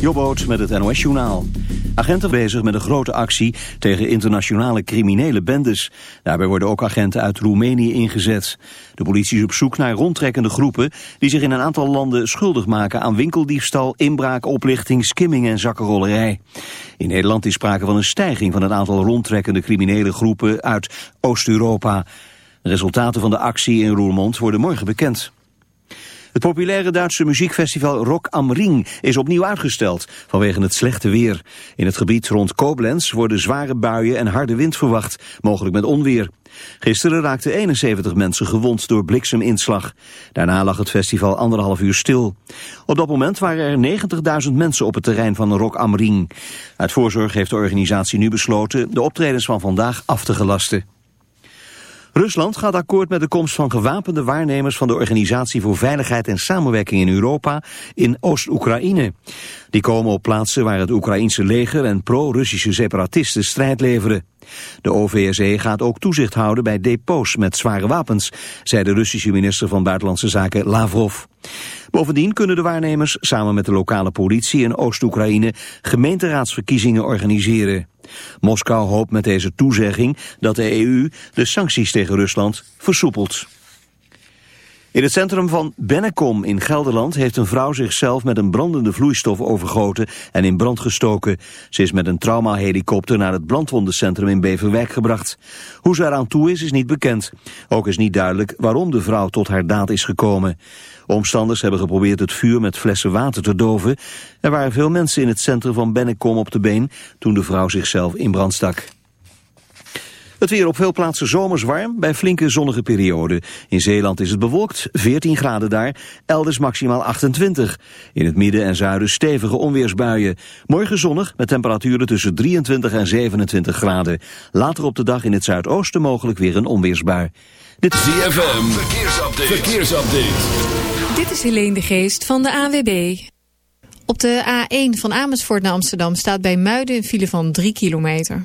Jobboot met het NOS Journaal. Agenten bezig met een grote actie tegen internationale criminele bendes. Daarbij worden ook agenten uit Roemenië ingezet. De politie is op zoek naar rondtrekkende groepen... die zich in een aantal landen schuldig maken aan winkeldiefstal, inbraak, oplichting, skimming en zakkenrollerij. In Nederland is sprake van een stijging van het aantal rondtrekkende criminele groepen uit Oost-Europa. De resultaten van de actie in Roermond worden morgen bekend. Het populaire Duitse muziekfestival Rock am Ring is opnieuw uitgesteld vanwege het slechte weer. In het gebied rond Koblenz worden zware buien en harde wind verwacht, mogelijk met onweer. Gisteren raakten 71 mensen gewond door blikseminslag. Daarna lag het festival anderhalf uur stil. Op dat moment waren er 90.000 mensen op het terrein van Rock am Ring. Uit voorzorg heeft de organisatie nu besloten de optredens van vandaag af te gelasten. Rusland gaat akkoord met de komst van gewapende waarnemers van de Organisatie voor Veiligheid en Samenwerking in Europa in Oost-Oekraïne. Die komen op plaatsen waar het Oekraïense leger en pro-Russische separatisten strijd leveren. De OVSE gaat ook toezicht houden bij depots met zware wapens, zei de Russische minister van Buitenlandse Zaken Lavrov. Bovendien kunnen de waarnemers samen met de lokale politie in Oost-Oekraïne gemeenteraadsverkiezingen organiseren. Moskou hoopt met deze toezegging dat de EU de sancties tegen Rusland versoepelt. In het centrum van Bennekom in Gelderland heeft een vrouw zichzelf met een brandende vloeistof overgoten en in brand gestoken. Ze is met een traumahelikopter naar het brandwondencentrum in Beverwijk gebracht. Hoe ze eraan toe is, is niet bekend. Ook is niet duidelijk waarom de vrouw tot haar daad is gekomen. Omstanders hebben geprobeerd het vuur met flessen water te doven. Er waren veel mensen in het centrum van Bennekom op de been toen de vrouw zichzelf in brand stak. Het weer op veel plaatsen zomers warm, bij flinke zonnige perioden. In Zeeland is het bewolkt, 14 graden daar, elders maximaal 28. In het midden en zuiden stevige onweersbuien. Morgen zonnig, met temperaturen tussen 23 en 27 graden. Later op de dag in het zuidoosten mogelijk weer een onweersbui. Dit is ZFM, verkeersupdate. verkeersupdate. Dit is Helene de Geest van de AWB. Op de A1 van Amersfoort naar Amsterdam staat bij Muiden een file van 3 kilometer.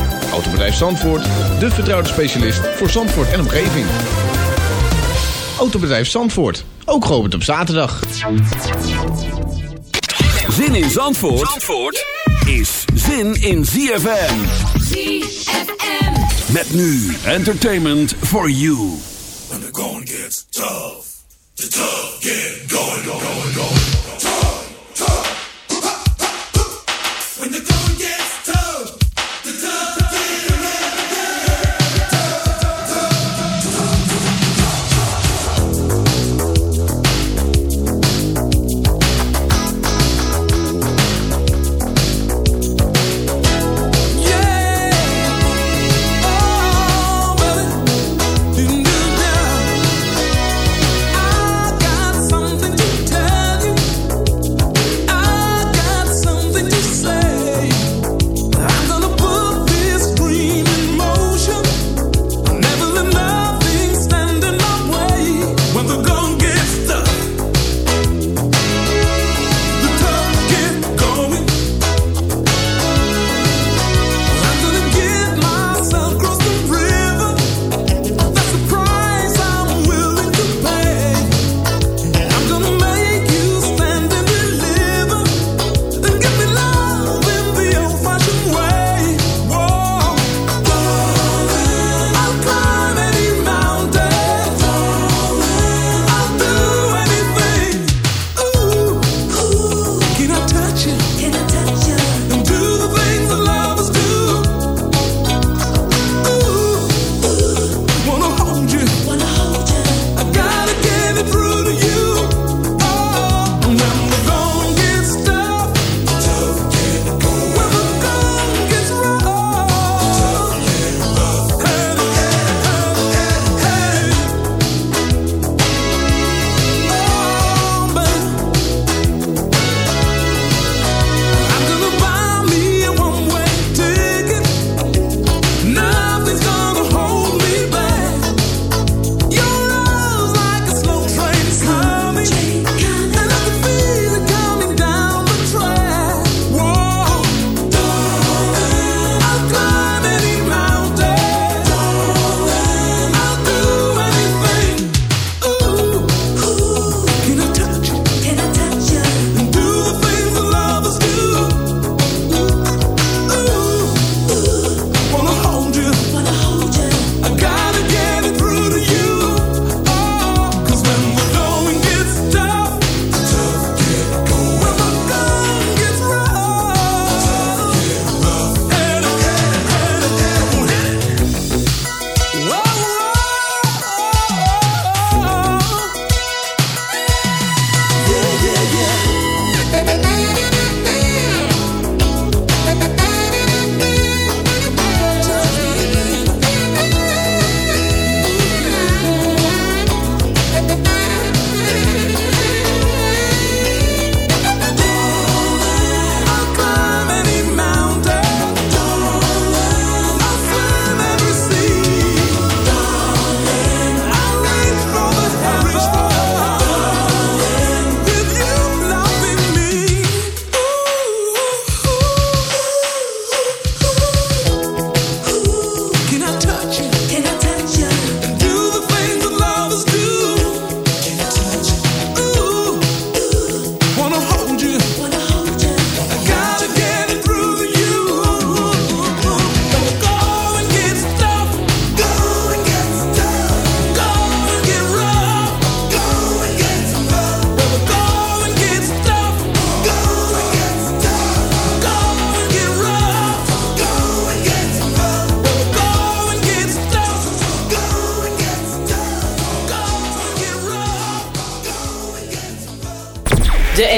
Autobedrijf Zandvoort, de vertrouwde specialist voor Zandvoort en omgeving. Autobedrijf Zandvoort, ook geopend op zaterdag. Zin in Zandvoort, Zandvoort is zin in ZFM. ZFM. Met nu entertainment for you. When the going gets tough, the tough get going, going, going,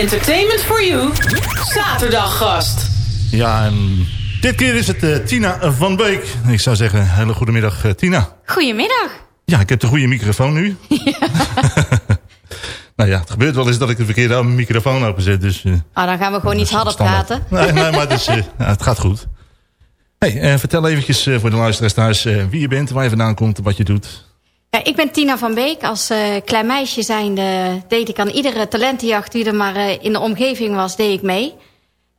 Entertainment for You zaterdaggast. Ja, en dit keer is het uh, Tina van Beek. Ik zou zeggen, hele goede middag uh, Tina. Goedemiddag. Ja, ik heb de goede microfoon nu. Ja. nou ja, het gebeurt wel eens dat ik de verkeerde microfoon openzet. Dus, uh, oh, dan gaan we gewoon iets harder praten. Nee, nee maar het, is, ja, het gaat goed. Hey, vertel eventjes voor de luisteraars thuis wie je bent, waar je vandaan komt, wat je doet. Ja, ik ben Tina van Beek. Als uh, klein meisje zijnde deed ik aan iedere talentenjacht die er maar uh, in de omgeving was, deed ik mee.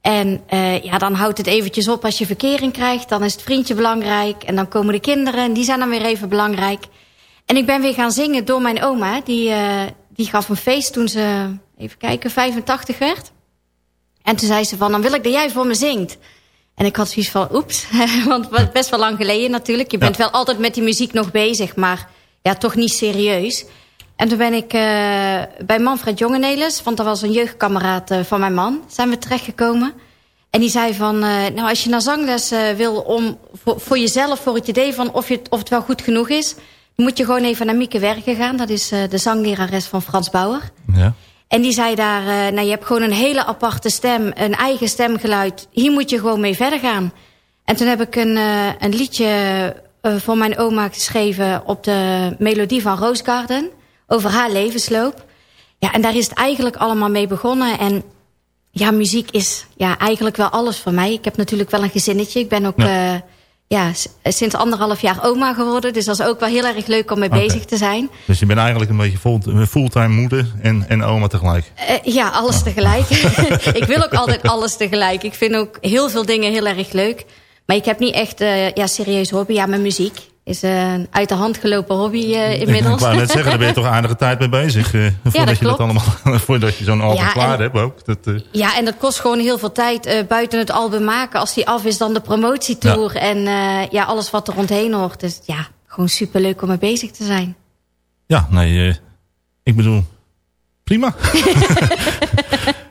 En uh, ja, dan houdt het eventjes op als je verkering krijgt. Dan is het vriendje belangrijk. En dan komen de kinderen en die zijn dan weer even belangrijk. En ik ben weer gaan zingen door mijn oma. Die, die gaf een feest toen ze, even kijken, 85 werd. En toen zei ze van, dan wil ik dat jij voor me zingt. En ik had zoiets van, oeps. Want best wel lang geleden natuurlijk. Je bent wel altijd met die muziek nog bezig, maar ja, toch niet serieus. En toen ben ik uh, bij Manfred Jongenelis, want dat was een jeugdkameraad uh, van mijn man, zijn we terechtgekomen. En die zei van, uh, nou als je naar zangles wil om voor, voor, jezelf, voor het idee van of, je, of het wel goed genoeg is, dan moet je gewoon even naar Mieke Werken gaan. Dat is de zanglerares van Frans Bauer. Ja. En die zei daar, nou je hebt gewoon een hele aparte stem, een eigen stemgeluid. Hier moet je gewoon mee verder gaan. En toen heb ik een, een liedje voor mijn oma geschreven op de melodie van Rose Garden. Over haar levensloop. Ja, en daar is het eigenlijk allemaal mee begonnen. En ja, muziek is ja, eigenlijk wel alles voor mij. Ik heb natuurlijk wel een gezinnetje. Ik ben ook ja. Uh, ja, sinds anderhalf jaar oma geworden. Dus dat is ook wel heel erg leuk om mee okay. bezig te zijn. Dus je bent eigenlijk een beetje fulltime moeder en, en oma tegelijk? Uh, ja, alles tegelijk. ik wil ook altijd alles tegelijk. Ik vind ook heel veel dingen heel erg leuk. Maar ik heb niet echt uh, ja, serieus hobby. Ja, mijn muziek is een uit de hand gelopen hobby uh, inmiddels. Ik wou net zeggen, daar ben je toch aardige tijd mee bezig. Uh, voordat ja, dat je dat allemaal, voordat je zo'n album ja, klaar hebt ook. Dat, uh... Ja, en dat kost gewoon heel veel tijd buiten het album maken. Als die af is, dan de promotietour. Ja. En ja, alles wat er rondheen hoort. Dus ja, gewoon superleuk om mee bezig te zijn. Ja, nee, ik bedoel, prima.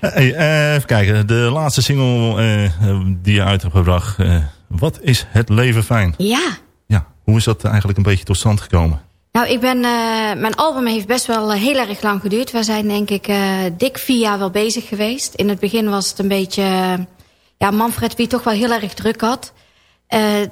Hey, uh, even kijken, de laatste single uh, die je uit hebt gebracht. Uh, wat is het leven fijn? Ja. Ja, hoe is dat eigenlijk een beetje tot stand gekomen? Nou, ik ben, mijn album heeft best wel heel erg lang geduurd. We zijn denk ik dik vier jaar wel bezig geweest. In het begin was het een beetje... ja, Manfred wie toch wel heel erg druk had.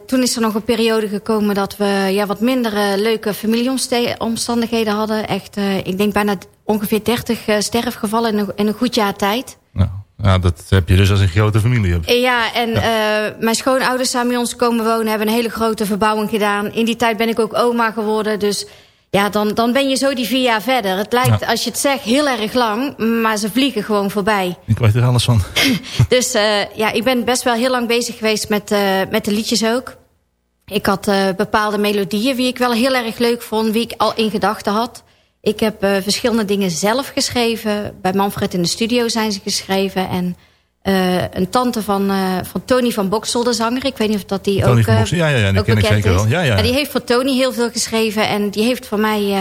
toen is er nog een periode gekomen dat we ja, wat minder leuke familieomstandigheden hadden. Echt, ik denk bijna ongeveer 30 uh, sterfgevallen in een, in een goed jaar tijd. Nou, ja, dat heb je dus als een grote familie hebt. Ja, en ja. Uh, mijn schoonouders zijn bij ons komen wonen... hebben een hele grote verbouwing gedaan. In die tijd ben ik ook oma geworden. Dus ja, dan, dan ben je zo die vier jaar verder. Het lijkt, ja. als je het zegt, heel erg lang. Maar ze vliegen gewoon voorbij. Ik weet er alles van. dus uh, ja, ik ben best wel heel lang bezig geweest met, uh, met de liedjes ook. Ik had bepaalde melodieën wie ik wel heel erg leuk vond. Wie ik al in gedachten had. Ik heb uh, verschillende dingen zelf geschreven. Bij Manfred in de studio zijn ze geschreven. En uh, een tante van, uh, van Tony van Boksel, de zanger. Ik weet niet of dat die Tony ook, van Boksel, ja, ja, ja, die ken ik zeker wel. Ja, ja. Die heeft voor Tony heel veel geschreven. En die heeft voor mij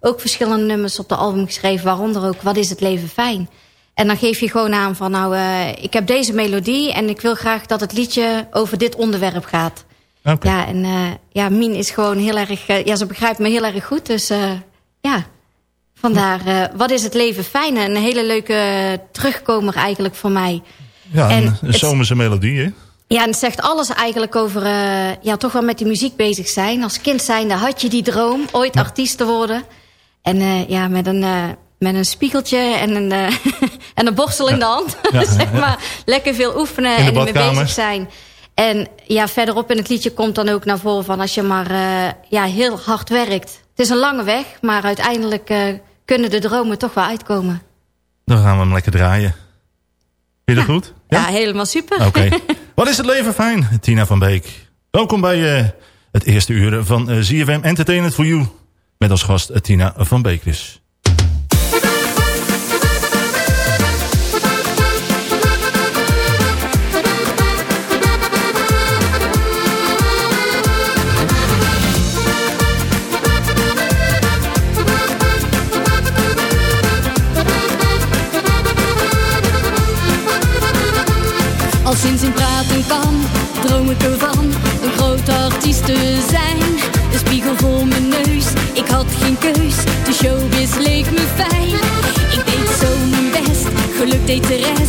ook verschillende nummers op de album geschreven. Waaronder ook Wat is het leven fijn. En dan geef je gewoon aan van nou, ik heb deze melodie. En ik wil graag dat het liedje over dit onderwerp gaat. Okay. Ja, en ja, Mien is gewoon heel erg... ja, ze begrijpt me heel erg goed. Dus ja, Vandaar, uh, wat is het leven fijn? Een hele leuke terugkomer eigenlijk voor mij. Ja, en een zomerse melodie, hè? Ja, en het zegt alles eigenlijk over uh, ja, toch wel met die muziek bezig zijn. Als kind zijnde had je die droom ooit ja. artiest te worden. En uh, ja, met een, met een spiegeltje en een, en een borstel in de hand. Ja. zeg maar, lekker veel oefenen en ermee bezig zijn. En ja, verderop in het liedje komt dan ook naar voren van... als je maar ja, heel hard werkt. Het is een lange weg, maar uiteindelijk kunnen de dromen toch wel uitkomen. Dan gaan we hem lekker draaien. Vind je dat goed? Ja? ja? helemaal super. Oké. Okay. Wat is het leven fijn, Tina van Beek. Welkom bij uh, het eerste uur van uh, ZFM Entertainment for You. Met als gast uh, Tina van Beek dus. Sinds ik praten kan, droom ik ervan een groot artiest te zijn. Een spiegel voor mijn neus, ik had geen keus, de showbiz leek me fijn. Ik deed zo mijn best geluk deed de rest.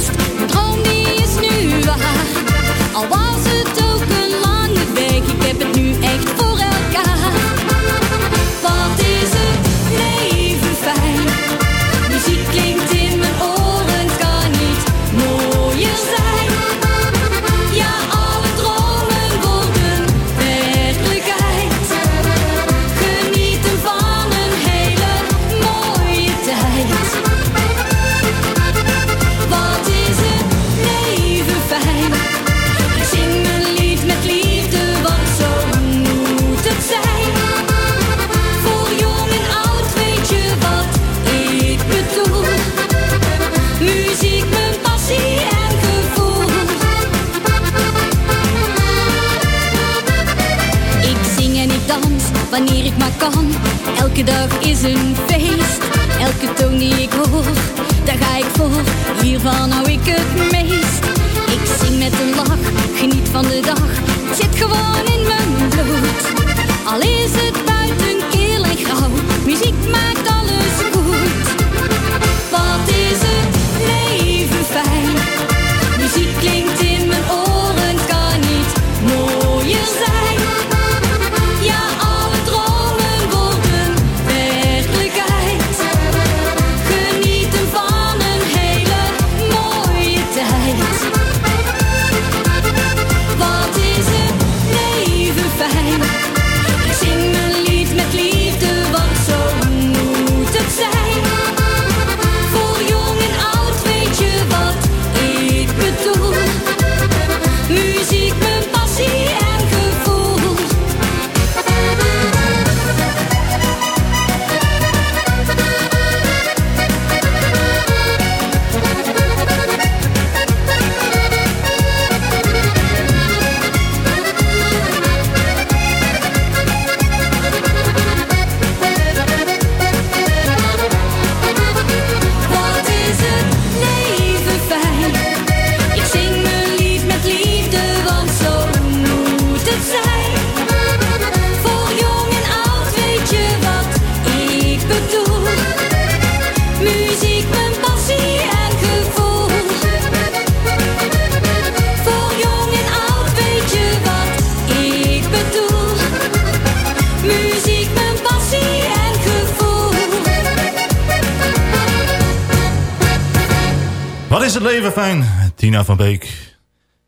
Van Beek.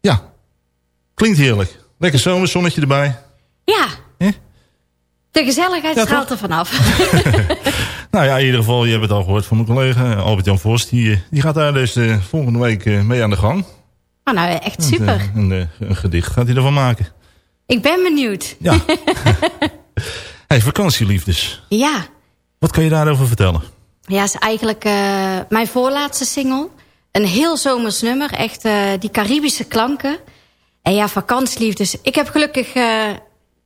Ja, klinkt heerlijk. Lekker zomerzonnetje erbij. Ja. Hè? De gezelligheid Ja, straalt toch? er vanaf. Nou ja, in ieder geval, je hebt het al gehoord van mijn collega Albert-Jan Vos. Die, eh, die gaat daar dus eh, volgende week eh, mee aan de gang. Oh, nou, echt En, super. eh, Een, eh, een gedicht gaat hij ervan maken. Ik ben benieuwd. Ja. hey, vakantieliefdes. Ja. Wat kan je daarover vertellen? Ja, is eigenlijk eh, mijn voorlaatste single. Een heel zomers nummer. Echt eh, die Caribische klanken. En ja, vakantieliefdes. Ik heb gelukkig eh,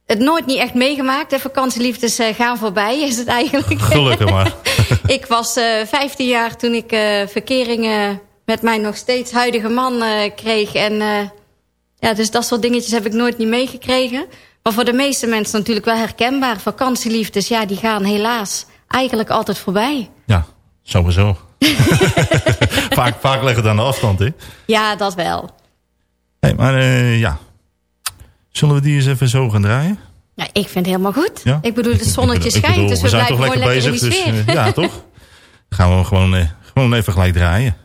het nooit niet echt meegemaakt. De vakantieliefdes eh, gaan voorbij, is het eigenlijk. Gelukkig maar. ik was eh 15 jaar toen ik verkeringen met mijn nog steeds huidige man kreeg. En ja, dus dat soort dingetjes heb ik nooit niet meegekregen. Maar voor de meeste mensen natuurlijk wel herkenbaar. Vakantieliefdes, ja, die gaan helaas eigenlijk altijd voorbij. Ja, sowieso. vaak, vaak leggen het aan de afstand, hè? Ja, dat wel. Hey, maar eh, ja. Zullen we die eens even zo gaan draaien? Ja, ik vind het helemaal goed. Ja? Ik bedoel, het zonnetje bedoel, schijnt, dus we, zijn blijven gewoon lekker bezig. in die Dus, eh, ja, toch? Gaan we gewoon, eh, gewoon even gelijk draaien.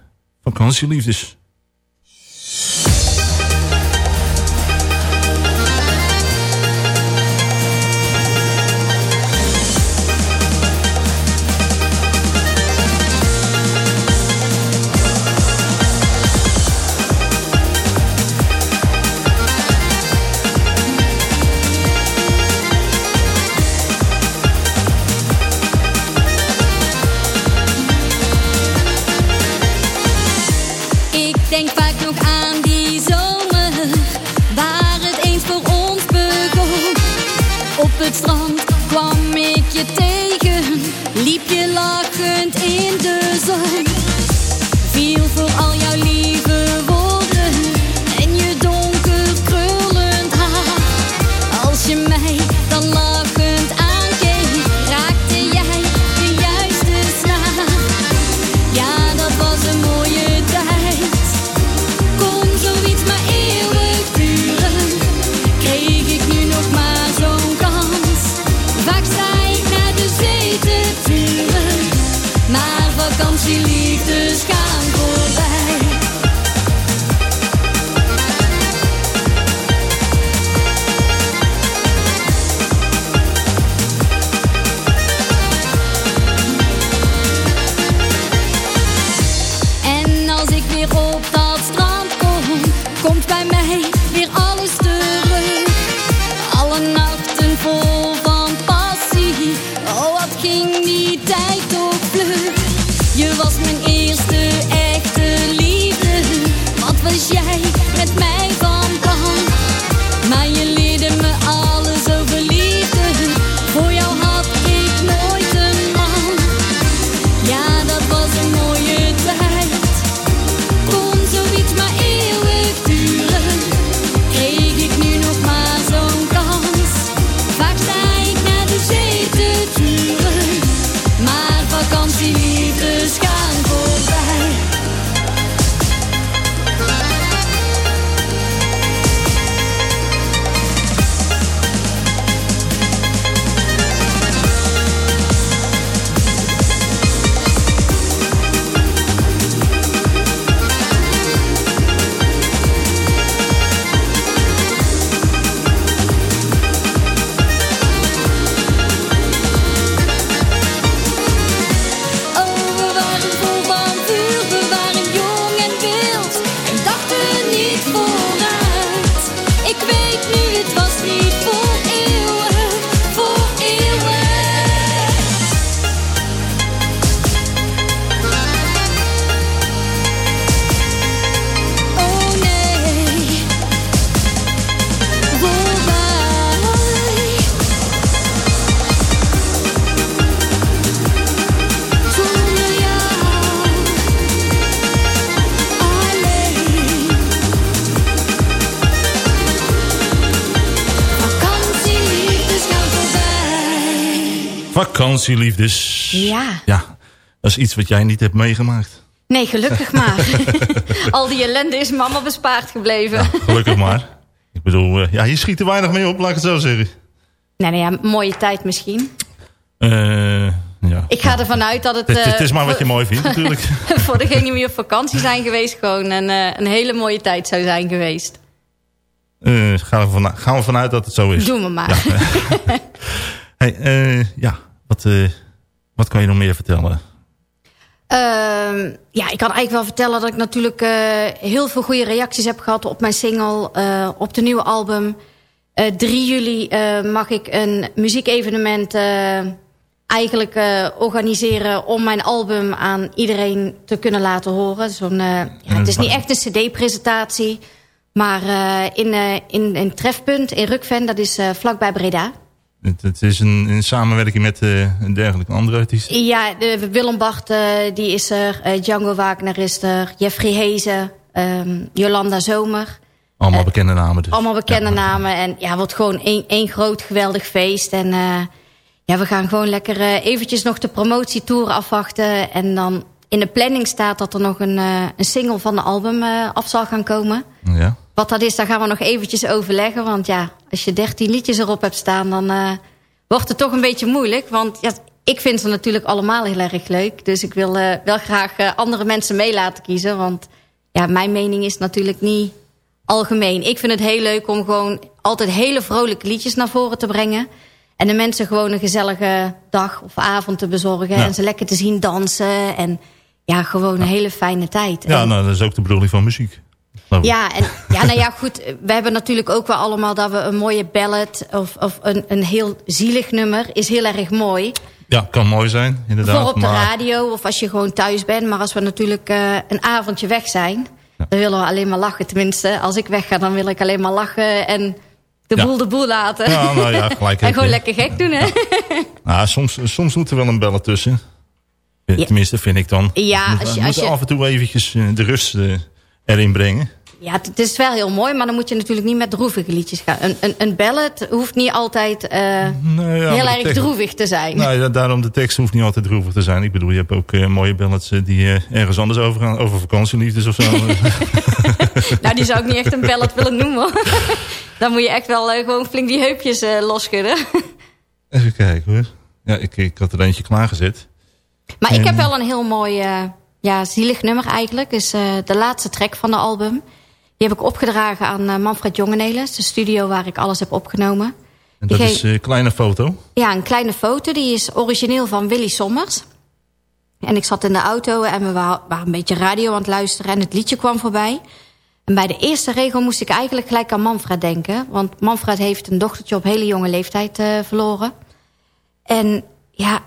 Vakantieliefdes. Vakantieliefdes. Ja. Ja, dat is iets wat jij niet hebt meegemaakt. Nee, gelukkig maar. Al die ellende is allemaal bespaard gebleven. Gelukkig maar. Ik bedoel, eh, ja, je schiet er weinig mee op, laat ik het zo zeggen. Nee, nou ja, mooie tijd misschien. Eh, ja. Ik ga ervan uit dat het... Het, het is eh, maar wat je mooi vindt natuurlijk. voor degenen die op vakantie zijn geweest... gewoon een, een hele mooie tijd zou zijn geweest. Gaan, we vanuit, gaan we vanuit dat het zo is. Doen we maar. Hey, ja, wat, eh, wat kan je nog meer vertellen? Ehm, ja, ik kan eigenlijk wel vertellen dat ik natuurlijk eh, heel veel goede reacties heb gehad op mijn single, eh, op de nieuwe album. Eh 3 juli mag ik een muziekevenement eigenlijk organiseren om mijn album aan iedereen te kunnen laten horen. Zo'n, ja, het is niet echt een cd-presentatie, maar in, in een trefpunt in Rukven, dat is vlakbij Breda. Het, het is een, een samenwerking met een dergelijke andere artiest. Ja, de, Willem Bart eh, die is er. eh, Django Wagner is er. Jeffrey Hezen. ehm, Jolanda Zomer. Allemaal bekende namen dus. Allemaal bekende namen. En ja, wordt gewoon één, één groot geweldig feest. En ja, we gaan gewoon lekker eventjes nog de promotietour afwachten. En dan in de planning staat dat er nog een, een single van de album af zal gaan komen. Ja. Wat dat is, daar gaan we nog eventjes overleggen. Want ja, als je dertien liedjes erop hebt staan, dan eh, wordt het toch een beetje moeilijk. Want ja, ik vind ze natuurlijk allemaal heel erg leuk. Dus ik wil eh, wel graag eh, andere mensen mee laten kiezen. Want ja, mijn mening is natuurlijk niet algemeen. Ik vind het heel leuk om gewoon altijd hele vrolijke liedjes naar voren te brengen. En de mensen gewoon een gezellige dag of avond te bezorgen. Ja. En ze lekker te zien dansen. En ja, gewoon een hele fijne tijd. Ja, En- nou, dat is ook de bedoeling van muziek. Ja, en, ja, nou ja, goed. We hebben natuurlijk ook wel allemaal dat we een mooie ballad... of, of een, een heel zielig nummer is heel erg mooi. Ja, kan mooi zijn, inderdaad. Voor op de radio of als je gewoon thuis bent. Maar als we natuurlijk eh, een avondje weg zijn... dan willen we alleen maar lachen. Tenminste, als ik wegga, dan wil ik alleen maar lachen... en de Ja. boel de boel laten. Ja, nou ja, gelijk en gewoon lekker gek doen, hè? nou, soms, soms moet er wel een bellen tussen. Tenminste, vind ik dan. Ja, als je- moet als je- af en toe eventjes eh, de rust eh, erin brengen. Ja, het, is wel heel mooi, maar dan moet je natuurlijk niet met droevige liedjes gaan. Een, een, een ballad hoeft niet altijd eh, Nou ja, heel erg tekst- droevig te zijn. Nou, ja, daarom de tekst hoeft niet altijd droevig te zijn. Ik bedoel, je hebt ook eh, mooie ballads eh, die ergens anders over gaan. Over vakantieliefdes of zo. Nou, die zou ik niet echt een ballad willen noemen. Dan moet je echt wel gewoon flink die heupjes losschudden. Even kijken hoor. Ja, ik, ik had er eentje klaargezet. Maar ik heb wel een heel mooi, ja, zielig nummer eigenlijk. is de laatste track van de album. Die heb ik opgedragen aan eh, Manfred Jongenelis. De studio waar ik alles heb opgenomen. En dat is een kleine foto. Ja, een kleine foto. Die is origineel van Willy Sommers. En ik zat in de auto en we wa- waren een beetje radio aan het luisteren. En het liedje kwam voorbij. En bij de eerste regel moest ik eigenlijk gelijk aan Manfred denken. Want Manfred heeft een dochtertje op hele jonge leeftijd eh, verloren. En ja,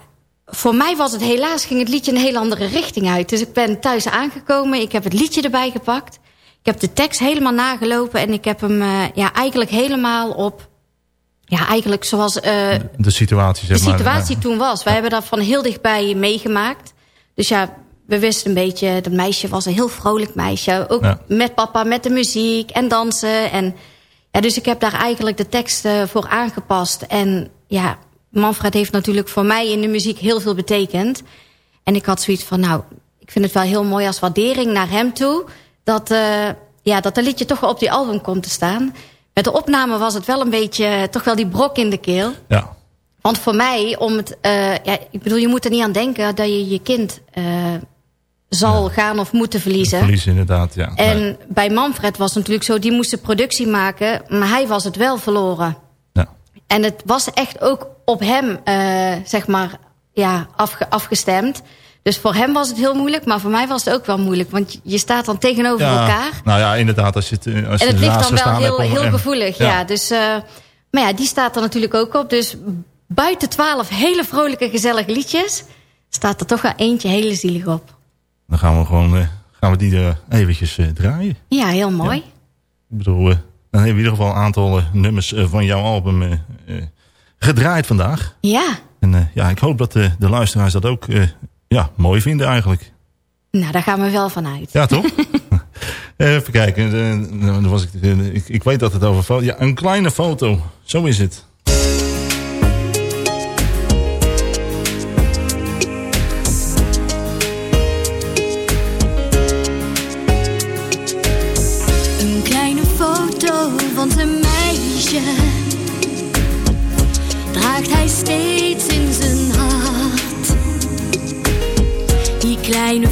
voor mij was het helaas, ging het liedje een heel andere richting uit. Dus ik ben thuis aangekomen, ik heb het liedje erbij gepakt. Ik heb de tekst helemaal nagelopen en ik heb hem eh, ja, eigenlijk helemaal op... Ja, eigenlijk zoals eh, De situatie, zeg de situatie Ja. toen was. Wij hebben dat van heel dichtbij meegemaakt. Dus ja, we wisten een beetje... dat meisje was een heel vrolijk meisje. Ook Ja. met papa, met de muziek en dansen. En, ja, dus ik heb daar eigenlijk de tekst eh, voor aangepast. En ja, Manfred heeft natuurlijk voor mij in de muziek heel veel betekend. En ik had zoiets van, nou, ik vind het wel heel mooi als waardering naar hem toe... dat, eh ja, dat een liedje toch wel op die album komt te staan. Met de opname was het wel een beetje, eh, toch wel die brok in de keel. Ja. Want voor mij, om het, eh, ja, ik bedoel, je moet er niet aan denken dat je je kind zal gaan of moeten verliezen. Verlies inderdaad, ja. En bij Manfred was het natuurlijk zo, die moest de productie maken, maar hij was het wel verloren. Ja. En het was echt ook op hem, zeg maar, ja, afge- afgestemd. Dus voor hem was het heel moeilijk, maar voor mij was het ook wel moeilijk. Want je- staat dan tegenover Ja, elkaar. Nou ja, inderdaad. Als je het, eh, als En het ligt dan wel heel, heel en- gevoelig. Ja. dus, eh, maar ja, die staat er natuurlijk ook op. Dus buiten twaalf hele vrolijke, gezellige liedjes... staat er toch wel eentje hele zielig op. Dan gaan we gewoon eh, gaan we die er eventjes draaien. Ja, heel mooi. Ik bedoel, dan hebben we in ieder geval een aantal nummers van jouw album gedraaid vandaag. Ja, En ja, ik hoop dat de luisteraars dat ook ja, mooi vinden eigenlijk. nou daar gaan we wel van uit. Ja, toch? Even kijken. eh, dan was ik, eh, ik, ik weet dat het over... Ja, een kleine foto. Zo is het.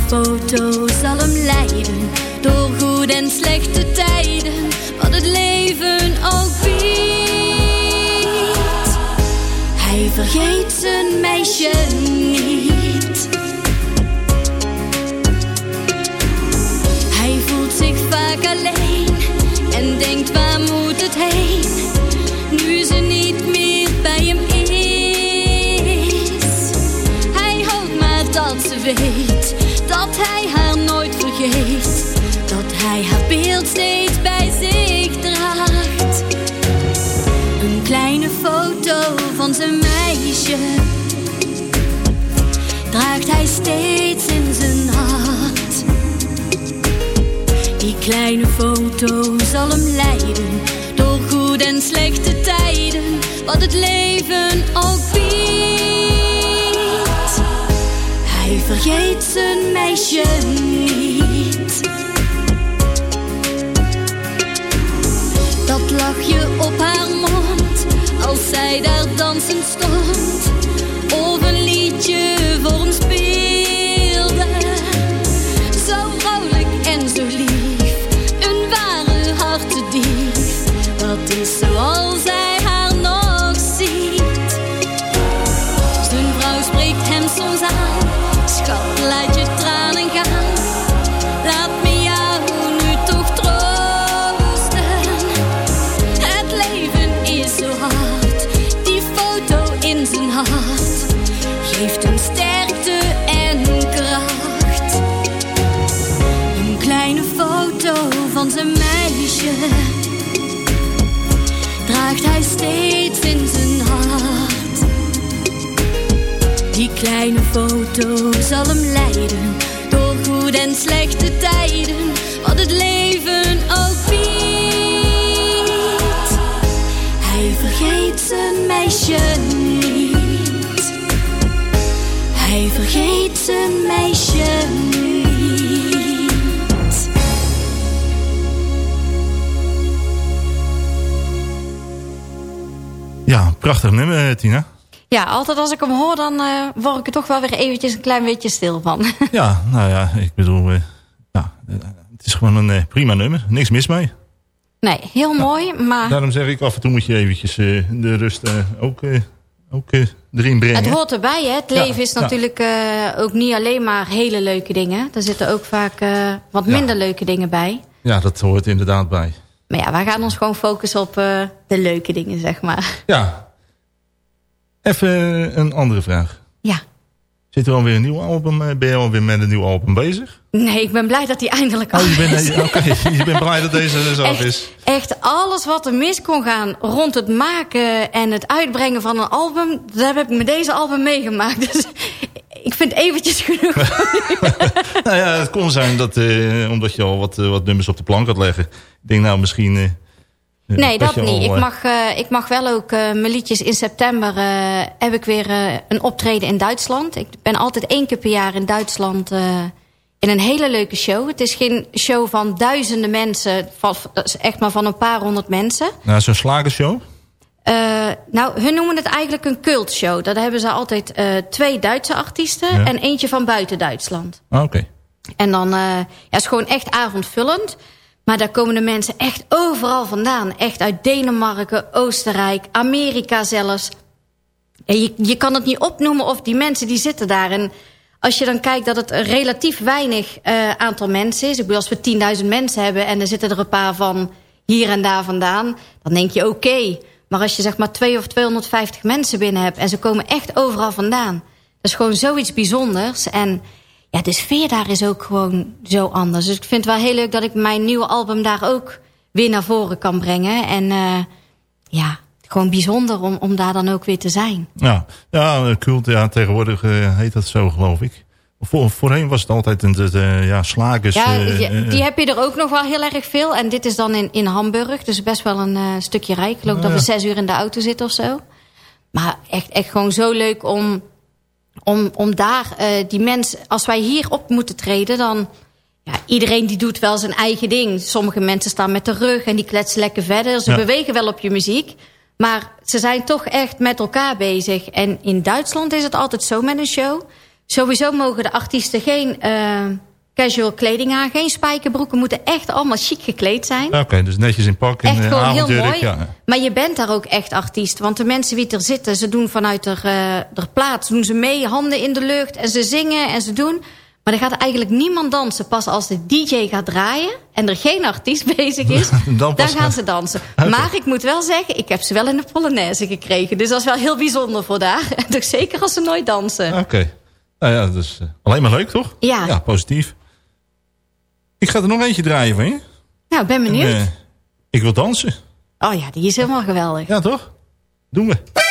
Foto zal hem leiden door goede en slechte tijden, wat het leven ook biedt. Hij vergeet zijn meisje niet. Hij voelt zich vaak alleen en denkt waar moet het heen, steeds in zijn hart. Die kleine foto zal hem leiden door goede en slechte tijden, wat het leven ook biedt. Hij vergeet zijn meisje niet. Dat lachje op haar mond, als zij daar dansend stond, of een liedje voor hem speelde. Foto zal hem leiden door goede en slechte tijden, wat het leven ook biedt. Hij vergeet zijn meisje niet. Hij vergeet zijn meisje niet. Ja, prachtig nummer, Tina. Ja, altijd als ik hem hoor, dan eh, word ik er toch wel weer eventjes een klein beetje stil van. Ja, nou ja, ik bedoel... eh, ja, eh, het is gewoon een prima nummer. Niks mis mee. Nee, heel mooi, maar Daarom zeg ik, af en toe moet je eventjes de rust ook, ook erin brengen. het hoort erbij. Hè? Het Ja, leven is ja. natuurlijk ook niet alleen maar hele leuke dingen. Er zitten ook vaak wat Ja. minder leuke dingen bij. Ja, dat hoort inderdaad bij. Maar ja, wij gaan ons gewoon focussen op de leuke dingen, zeg maar. Ja. Even een andere vraag. Ja. Zit er alweer een nieuw album? eh, Ben je alweer met een nieuw album bezig? Nee, ik ben blij dat hij eindelijk al Oh, je bent, is. je bent blij dat deze er zo af is. Echt alles wat er mis kon gaan rond het maken en het uitbrengen van een album... dat heb ik met deze album meegemaakt. Dus ik vind eventjes genoeg. nou ja, het kon zijn dat, eh, omdat je al wat, eh, wat nummers op de plank had leggen. Ik denk nou misschien... Nee, dat niet. Ik mag, eh, ik mag wel ook eh, mijn liedjes in september... eh, heb ik weer een optreden in Duitsland. Ik ben altijd één keer per jaar in Duitsland... in een hele leuke show. Het is geen show van duizenden mensen. Van, dat is echt maar van een paar honderd mensen. Nou, zo'n slagershow? Nou, hun noemen het eigenlijk een cultshow. Daar hebben ze altijd twee Duitse artiesten... Ja. en eentje van buiten Duitsland. Ah, Oké. En dan ja, het is gewoon echt avondvullend. Maar daar komen de mensen echt overal vandaan. Echt uit Denemarken, Oostenrijk, Amerika zelfs. En je, je kan het niet opnoemen of die mensen die zitten daar. En als je dan kijkt dat het een relatief weinig uh, aantal mensen is. Ik bedoel, als we 10.000 mensen hebben en er zitten er een paar van hier en daar vandaan. Dan denk je oké. Maar als je zeg maar 2 of 250 mensen binnen hebt. En ze komen echt overal vandaan. Dat is gewoon zoiets bijzonders. En ja, de sfeer daar is ook gewoon zo anders. Dus ik vind het wel heel leuk dat ik mijn nieuwe album daar ook weer naar voren kan brengen. En uh, ja, gewoon bijzonder om, om daar dan ook weer te zijn. Ja, ja cult, ja tegenwoordig uh, heet dat zo geloof ik. Voor, voorheen was het altijd een de, de, ja, slagers. Ja, die heb je er ook nog wel heel erg veel. En dit is dan in, in Hamburg, dus best wel een uh, stukje rijk. Ik geloof ja. dat we zes uur in de auto zitten of zo. Maar echt, echt gewoon zo leuk om, om, om daar uh, die mensen... Als wij hier op moeten treden, dan... Ja, iedereen die doet wel zijn eigen ding. Sommige mensen staan met de rug en die kletsen lekker verder. Ze ja. bewegen wel op je muziek. Maar ze zijn toch echt met elkaar bezig. En in Duitsland is het altijd zo met een show. Sowieso mogen de artiesten geen uh, casual kleding aan. Geen spijkerbroeken. Moeten echt allemaal chic gekleed zijn. Oké, dus netjes in pak en Echt uh, gewoon heel mooi. Ja. Maar je bent daar ook echt artiest. Want de mensen die er zitten, ze doen vanuit de, uh, de plaats... doen ze mee, handen in de lucht en ze zingen en ze doen... Maar er gaat eigenlijk niemand dansen. Pas als de DJ gaat draaien en er geen artiest bezig is, Dan gaan ze dansen. Maar ik moet wel zeggen, ik heb ze wel in de Polonaise gekregen. Dus dat is wel heel bijzonder voor daar. Toch zeker als ze nooit dansen. Oké. Nou ja, dat is eh, alleen maar leuk, toch? Ja. Ja, positief. Ik ga er nog eentje draaien van je. Nou, ik ben benieuwd. En, eh, ik wil dansen. Oh ja, die is helemaal geweldig. Ja, toch? Doen we.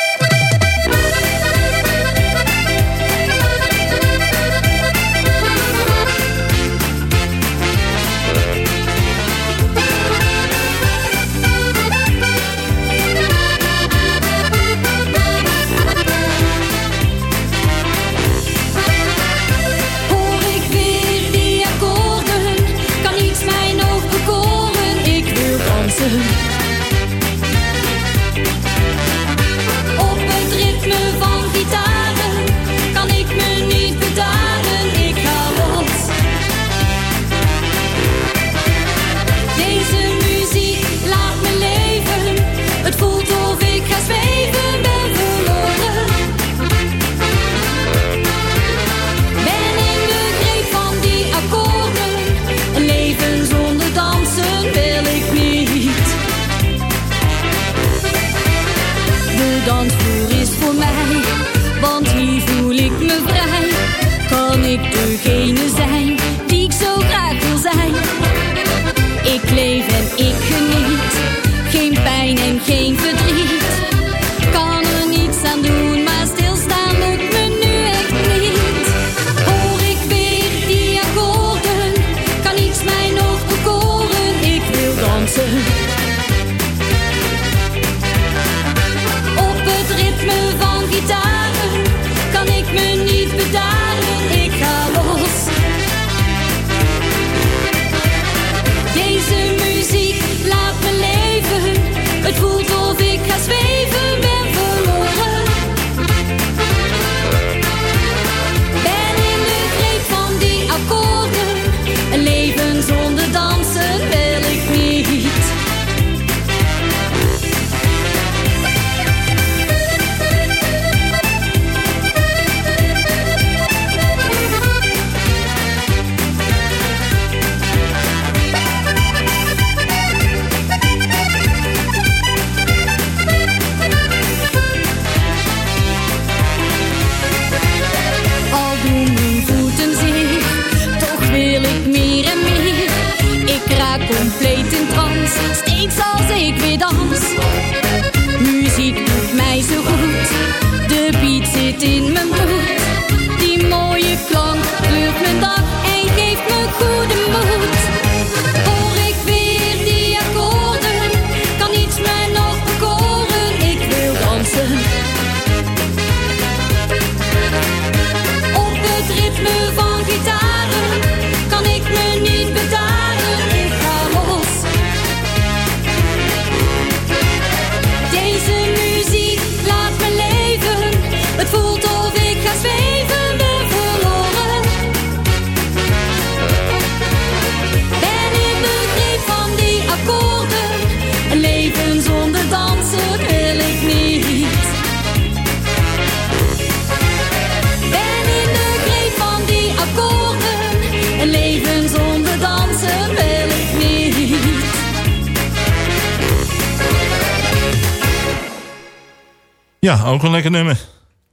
Ja, ook een lekker nummer.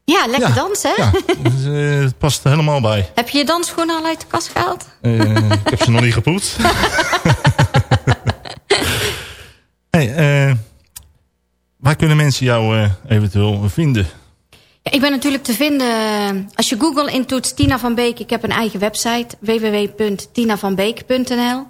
Ja, lekker Ja, dansen, hè? Ja, dus, eh, het past er helemaal bij. Heb je je dansschoenen al uit de kast gehaald? Eh, ik heb ze nog niet gepoetst. hey, eh, waar kunnen mensen jou eh, eventueel vinden? Ja, ik ben natuurlijk te vinden, als je Google intoetst Tina van Beek. Ik heb een eigen website, www.tinavanbeek.nl.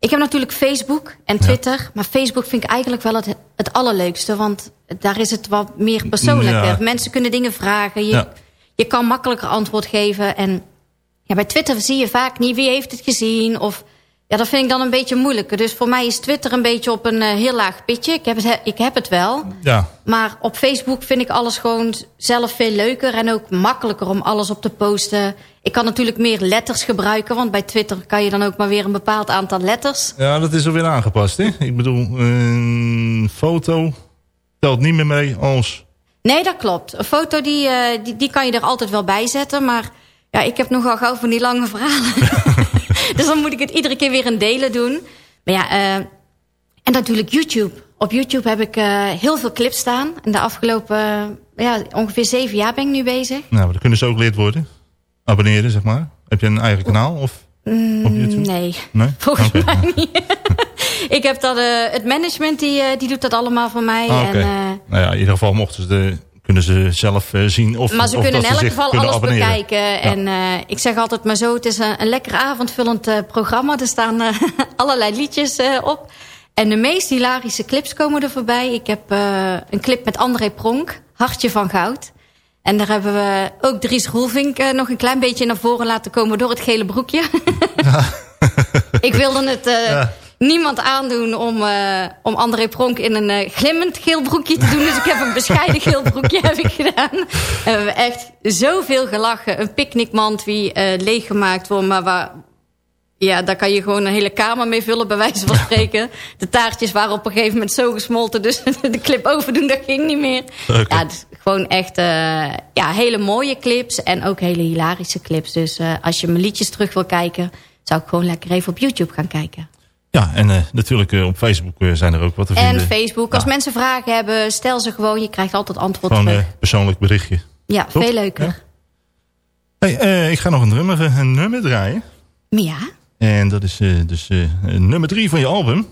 Ik heb natuurlijk Facebook en Twitter. Maar Facebook vind ik eigenlijk wel het, het allerleukste. Want daar is het wat meer persoonlijker. Ja. Mensen kunnen dingen vragen. Je, Ja. je kan makkelijker antwoord geven. En ja, bij Twitter zie je vaak niet wie heeft het gezien. Of Ja, dat vind ik dan een beetje moeilijker. Dus voor mij is Twitter een beetje op een eh, heel laag pitje. Ik heb, het, ik heb het wel. Ja. Maar op Facebook vind ik alles gewoon zelf veel leuker. En ook makkelijker om alles op te posten. Ik kan natuurlijk meer letters gebruiken. Want bij Twitter kan je dan ook maar weer een bepaald aantal letters. Ja, dat is alweer aangepast, hè? Ik bedoel, een foto telt niet meer mee als... Nee, dat klopt. Een foto die, eh, die, die kan je er altijd wel bij zetten. Maar ja, ik heb nogal gauw van die lange verhalen. dus dan moet ik het iedere keer weer in delen doen. Maar ja, uh, en natuurlijk YouTube. Op YouTube heb ik uh, heel veel clips staan. En de afgelopen ja, ongeveer zeven jaar ben ik nu bezig. Nou, maar dan kunnen ze ook leerd worden. Abonneren, zeg maar. Heb je een eigen kanaal? Of mm, op YouTube? Nee, nee? volgens okay. mij niet. ik heb dat, het management, die, die doet dat allemaal voor mij. Ah, okay. en, nou ja, in ieder geval mochten ze de kunnen ze zelf uh, zien of Maar ze of kunnen in elk geval alles abonneren. bekijken. Ja. En uh, ik zeg altijd maar zo, het is een, een lekker avondvullend uh, programma. Er staan allerlei liedjes op. En de meest hilarische clips komen er voorbij. Ik heb een clip met André Pronk, Hartje van Goud. En daar hebben we ook Dries Roelvink nog een klein beetje naar voren laten komen door het gele broekje. Ja. ik wilde het... Ja niemand aandoen om, uh, om André Pronk in een uh, glimmend geel broekje te doen. Dus ik heb een bescheiden geel broekje heb ik gedaan. En we hebben echt zoveel gelachen. Een picknickmand die uh, leeggemaakt wordt, maar waar... Ja, daar kan je gewoon een hele kamer mee vullen, bij wijze van spreken. De taartjes waren op een gegeven moment zo gesmolten, dus de clip overdoen, dat ging niet meer. Okay. Ja, dus gewoon echt ja, hele mooie clips en ook hele hilarische clips. Dus als je mijn liedjes terug wil kijken, zou ik gewoon lekker even op YouTube gaan kijken. Ja, en uh, natuurlijk uh, op Facebook uh, zijn er ook wat te en vinden. En Facebook. Als ja. mensen vragen hebben, stel ze gewoon. Je krijgt altijd antwoord Gewoon een persoonlijk berichtje. Ja, veel leuker. Ja? Hey, ik ga nog een nummer, een nummer draaien. Ja. En dat is dus nummer drie van je album.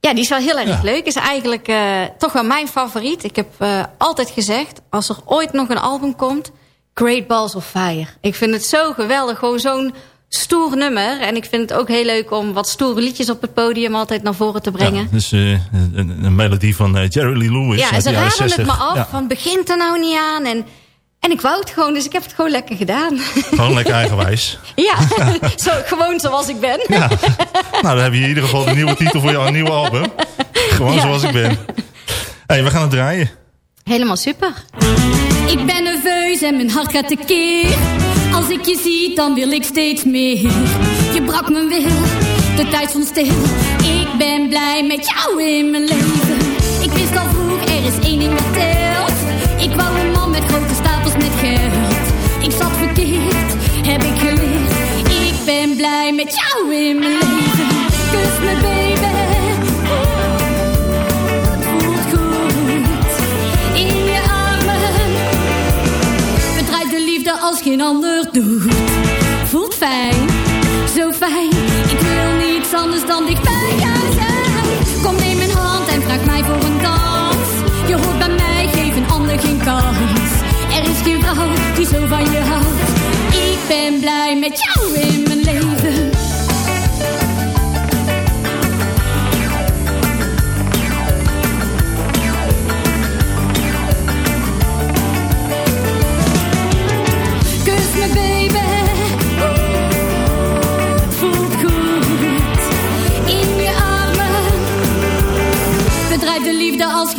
Ja, die is wel heel erg ja. leuk. Is eigenlijk toch wel mijn favoriet. Ik heb altijd gezegd, als er ooit nog een album komt... Great Balls of Fire. Ik vind het zo geweldig. Gewoon zo'n stoer nummer. En ik vind het ook heel leuk om wat stoere liedjes op het podium altijd naar voren te brengen. Ja, dus uh, een, een, melodie van uh, Jerry Lee Lewis. Ja, en ze raden 60. het me af. Ja. Van begint er nou niet aan. En, en ik wou het gewoon, dus ik heb het gewoon lekker gedaan. Gewoon lekker eigenwijs. ja, zo, gewoon zoals ik ben. ja. Nou, dan heb je in ieder geval de nieuwe titel voor jouw nieuwe album. Gewoon ja. zoals ik ben. hey, we gaan het draaien. Helemaal super. Ik ben nerveus en mijn hart gaat tekeer. Als ik je zie, dan wil ik steeds meer. Je brak mijn wil, de tijd stond stil. Ik ben blij met jou in mijn leven. Ik wist al vroeg, er is één ding dat telt. Ik wou een man met grote stapels met geld. Ik zat verkeerd, heb ik geleerd. Ik ben blij met jou in mijn leven. Kus me baby. Als geen ander doet. Voelt fijn, zo fijn. Ik wil niets anders dan dicht bij jou zijn. Kom neem mijn hand en vraag mij voor een dans. Je hoort bij mij, geef een ander geen kans. Er is geen vrouw die zo van je houdt. Ik ben blij met jou in mijn leven.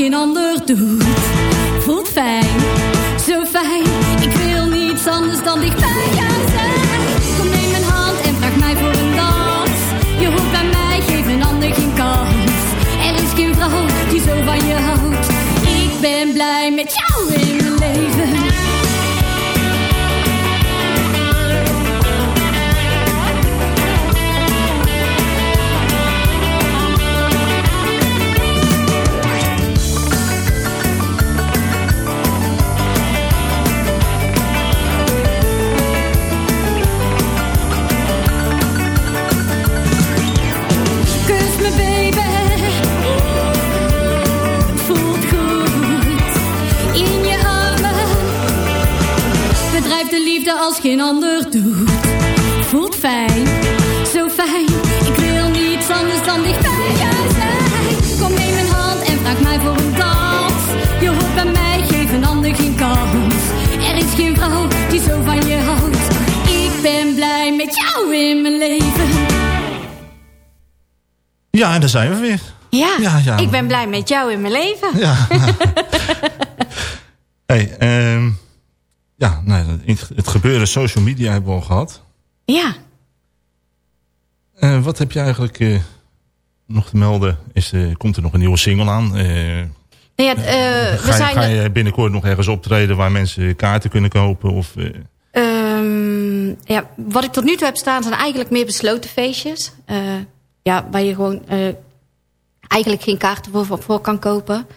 Kenanlı geen ander doet. Voelt fijn, zo fijn. Ik wil niets anders dan dicht bij jou zijn. Kom neem mijn hand en vraag mij voor een dans. Je hoort bij mij, geef een ander geen kans. Er is geen vrouw die zo van je houdt. Ik ben blij met jou in mijn leven. Ja, en daar zijn we weer. Ja, Ja, ja. ik ben blij met jou in mijn leven. Ja. hey, ehm, ja, nou, het, gebeuren social media hebben we al gehad. Ja. Eh, wat heb je eigenlijk eh, nog te melden? Is, eh, komt er nog een nieuwe single aan? Ja, ga, zijn ga je binnenkort nog ergens optreden waar mensen kaarten kunnen kopen? Of, eh, Ehm, ja, wat ik tot nu toe heb staan zijn eigenlijk meer besloten feestjes. Ja, waar je gewoon eigenlijk geen kaarten voor, voor kan kopen.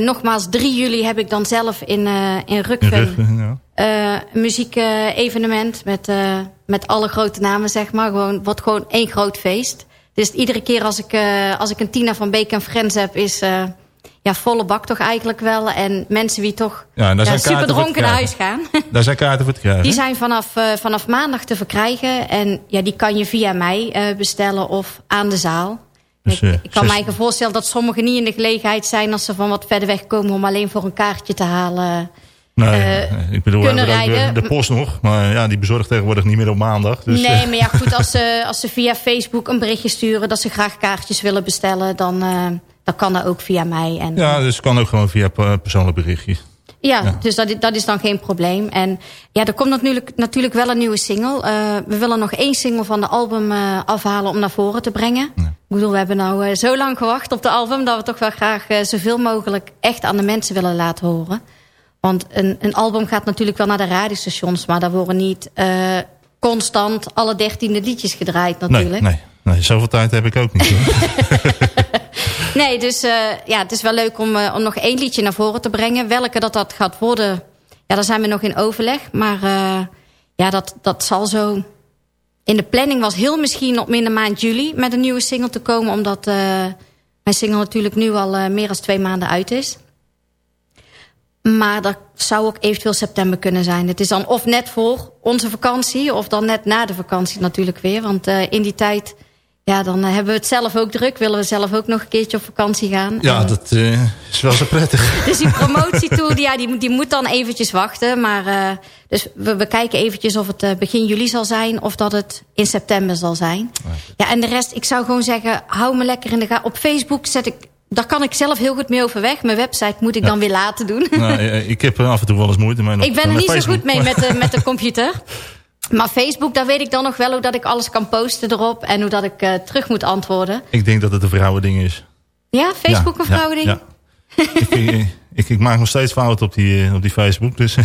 Nogmaals, 3 juli heb ik dan zelf in, in in Rukven ja. Eh, een muziekevenement met, eh, met alle grote namen, zeg maar. Gewoon, wordt gewoon één groot feest. Dus iedere keer als ik, eh, als ik een Tina van Beek en Friends heb, is eh, ja, volle bak toch eigenlijk wel. En mensen die toch Ja, zijn super dronken naar huis gaan. Daar zijn kaarten voor te krijgen. Die zijn vanaf, eh, vanaf maandag te verkrijgen. En ja, die kan je via mij eh, bestellen of aan de zaal. Dus, ik kan zes- me eigenlijk voorstellen dat sommigen niet in de gelegenheid zijn... als ze van wat verder weg komen om alleen voor een kaartje te halen. Nee, eh, nee, ik bedoel, kunnen de, de post nog. Maar ja, die bezorgt tegenwoordig niet meer op maandag. Dus, nee, eh, maar ja, goed, als ze, als ze via Facebook een berichtje sturen... dat ze graag kaartjes willen bestellen, dan, eh, dan kan dat ook via mij. En, ja, dus kan ook gewoon via per- persoonlijk berichtje. Ja, Ja. dus dat, dat is dan geen probleem. En ja, er komt natuurlijk, natuurlijk wel een nieuwe single. We willen nog één single van de album afhalen om naar voren te brengen. Ik bedoel, we hebben nou zo lang gewacht op de album... dat we toch wel graag zoveel mogelijk echt aan de mensen willen laten horen. Want een, een album gaat natuurlijk wel naar de radiostations... maar daar worden niet eh, constant alle dertiende liedjes gedraaid natuurlijk. Nee, nee, nee, zoveel tijd heb ik ook niet. Nee, dus eh, ja, het is wel leuk om, eh, om nog één liedje naar voren te brengen. Welke dat, dat gaat worden, ja, daar zijn we nog in overleg. Maar ja, dat, dat zal zo... In de planning was heel misschien op in de maand juli met een nieuwe single te komen. Omdat mijn single natuurlijk nu al meer dan twee maanden uit is. Maar dat zou ook eventueel september kunnen zijn. Het is dan of net voor onze vakantie of dan net na de vakantie natuurlijk weer. Want eh, in die tijd, ja, dan eh, hebben we het zelf ook druk. Willen we zelf ook nog een keertje op vakantie gaan. Ja, En- dat eh, is wel zo prettig. dus die promotietour, die, ja, die, moet- die moet dan eventjes wachten. Maar eh, dus we, we kijken eventjes of het eh, begin juli zal zijn... of dat het in september zal zijn. Ja, en de rest, ik zou gewoon zeggen... hou me lekker in de gaten. Op Facebook zet ik... Daar kan ik zelf heel goed mee overweg. Mijn website moet ik Ja. dan weer laten doen. nou, eh, ik heb af en toe wel eens moeite mee. ik ben er niet zo goed mee met de, met de computer. Maar Facebook, daar weet ik dan nog wel... hoe dat ik alles kan posten erop... en hoe dat ik eh, terug moet antwoorden. Ik denk dat het een vrouwending is. Ja, Facebook Ja, een vrouwending? Ja, ja. ik, ik, maak nog steeds fouten op die, eh, op die Facebook. Dus,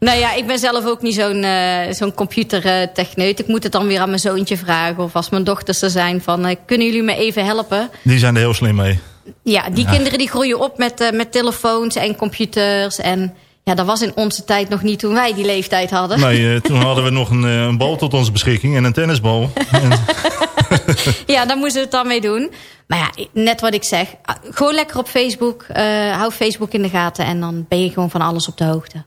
Nou ja, ik ben zelf ook niet zo'n eh zo'n computertechneut. Ik moet het dan weer aan mijn zoontje vragen. Of als mijn dochters er zijn van... eh, kunnen jullie me even helpen? die zijn er heel slim mee. Ja, die Ja. kinderen die groeien op met, met telefoons en computers. En ja, dat was in onze tijd nog niet toen wij die leeftijd hadden. Nee, toen hadden we nog een, een bal tot onze beschikking en een tennisbal. En, Ja, daar moesten we het dan mee doen. Maar ja, net wat ik zeg. Gewoon lekker op Facebook. eh, hou Facebook in de gaten. En dan ben je gewoon van alles op de hoogte.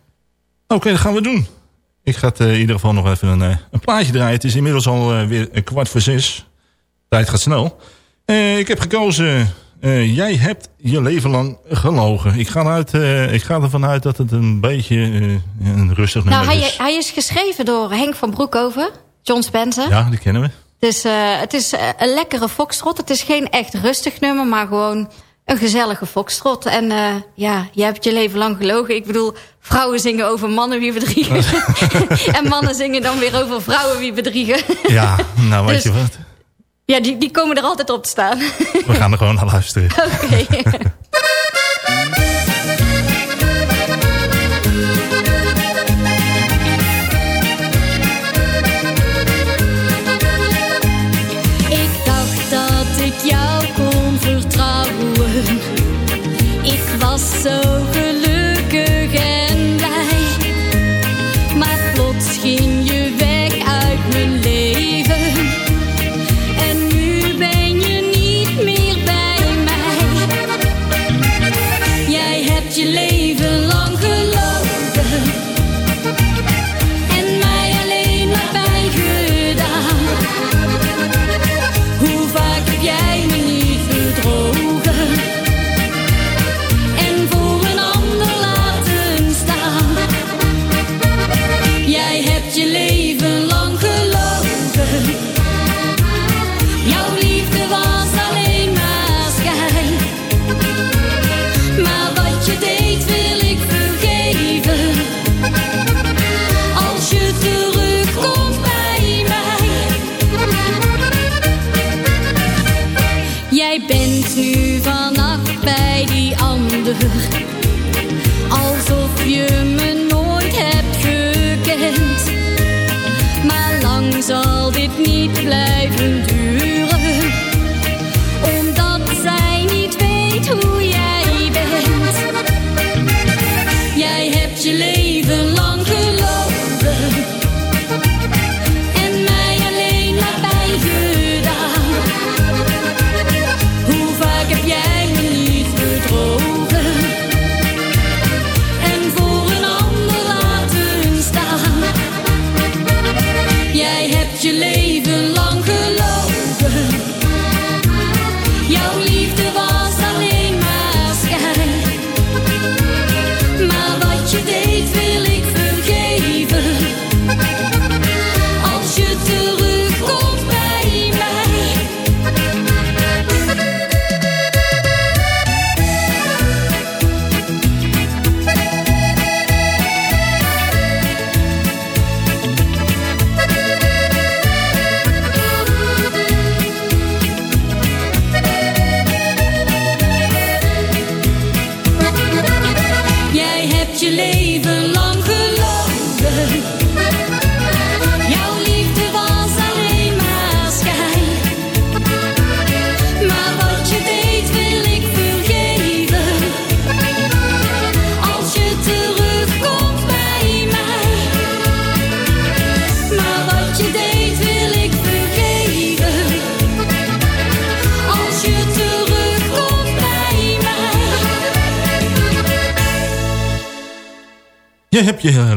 Oké, dat gaan we doen. Ik ga het, eh, in ieder geval nog even een, eh, een plaatje draaien. Het is inmiddels al weer een kwart voor zes. Tijd gaat snel. Ik heb gekozen... jij hebt je leven lang gelogen. Ik ga, eruit, eh, ik ga ervan uit dat het een beetje een rustig nummer Nou, hij, is. hij is geschreven door Henk van Broekhoven. John Spencer. Ja, die kennen we. Dus eh, het is eh, een lekkere foxtrot. Het is geen echt rustig nummer, maar gewoon een gezellige foxtrot. En eh, ja, je hebt je leven lang gelogen. Ik bedoel, vrouwen zingen over mannen wie bedriegen. en mannen zingen dan weer over vrouwen wie bedriegen. Ja, nou weet Dus- je wat. ja, die, die komen er altijd op te staan. We gaan er gewoon naar luisteren. Oké. Ik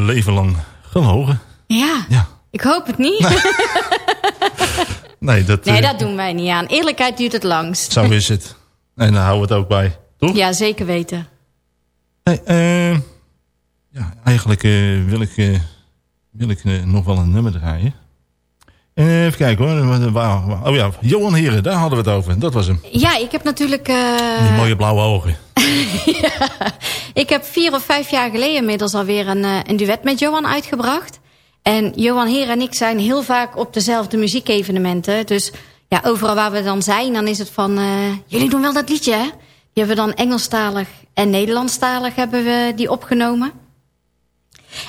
leven lang gelogen. Ja, Ja. ik hoop het niet. Nee, dat, Nee, eh, dat doen wij niet aan. Eerlijkheid duurt het langst. zo is het. En daar houden we het ook bij. Toch? Ja, zeker weten. Nee, eh, ja, eigenlijk eh, wil ik, wil ik nog wel een nummer draaien. Even kijken hoor. Waar- waar- waar- Oh ja, Johan Heren, daar hadden we het over. Dat was hem. Ja, ik heb natuurlijk... Die mooie blauwe ogen. Ik heb vier of vijf jaar geleden inmiddels alweer een, eh, een duet met Johan uitgebracht. En Johan Heer en ik zijn heel vaak op dezelfde muziekevenementen. Dus ja, overal waar we dan zijn, dan is het van... eh, jullie doen wel dat liedje, hè? Die hebben we dan Engelstalig en Nederlandstalig hebben we die opgenomen.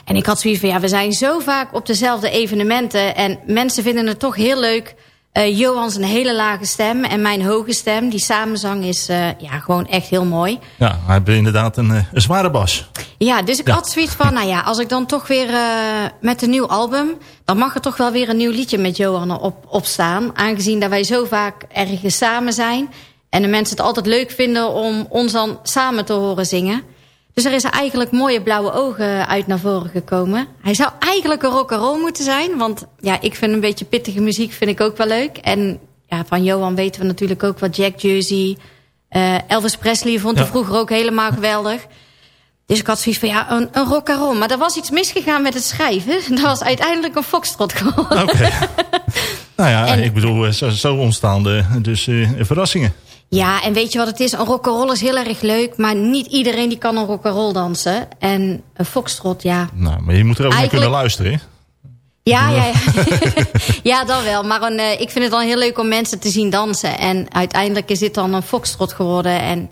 En ik had zoiets van, ja, we zijn zo vaak op dezelfde evenementen... en mensen vinden het toch heel leuk... Eh Johan zijn hele lage stem en mijn hoge stem. Die samenzang is eh, ja, gewoon echt heel mooi. Ja, hij heeft inderdaad een, eh, een zware bas. Ja, dus ik Ja. had zoiets van, nou ja, als ik dan toch weer met een nieuw album... dan mag er toch wel weer een nieuw liedje met Johan op, op staan. Aangezien dat wij zo vaak ergens samen zijn... en de mensen het altijd leuk vinden om ons dan samen te horen zingen. Dus er is eigenlijk mooie blauwe ogen uit naar voren gekomen. Hij zou eigenlijk een rock'n'roll moeten zijn... want ja, ik vind een beetje pittige muziek vind ik ook wel leuk. En ja, van Johan weten we natuurlijk ook wat Jack Jersey... eh, Elvis Presley vond hij Ja. vroeger ook helemaal geweldig... Dus ik had zoiets van, ja, een, een rock and roll. Maar er was iets misgegaan met het schrijven. Dat was uiteindelijk een foxtrot geworden. Oké. nou ja, En- ik bedoel, eh, zo, zo ontstaan de, dus eh, verrassingen. Ja, en weet je wat het is? Een rock and roll is heel erg leuk. Maar niet iedereen die kan een rock and roll dansen. En een foxtrot, ja. Nou, maar je moet er ook naar Eigenlijk- kunnen luisteren. hè? Ja, ja, ja. ja, dan wel. Maar een, eh, ik vind het dan heel leuk om mensen te zien dansen. En uiteindelijk is dit dan een foxtrot geworden. En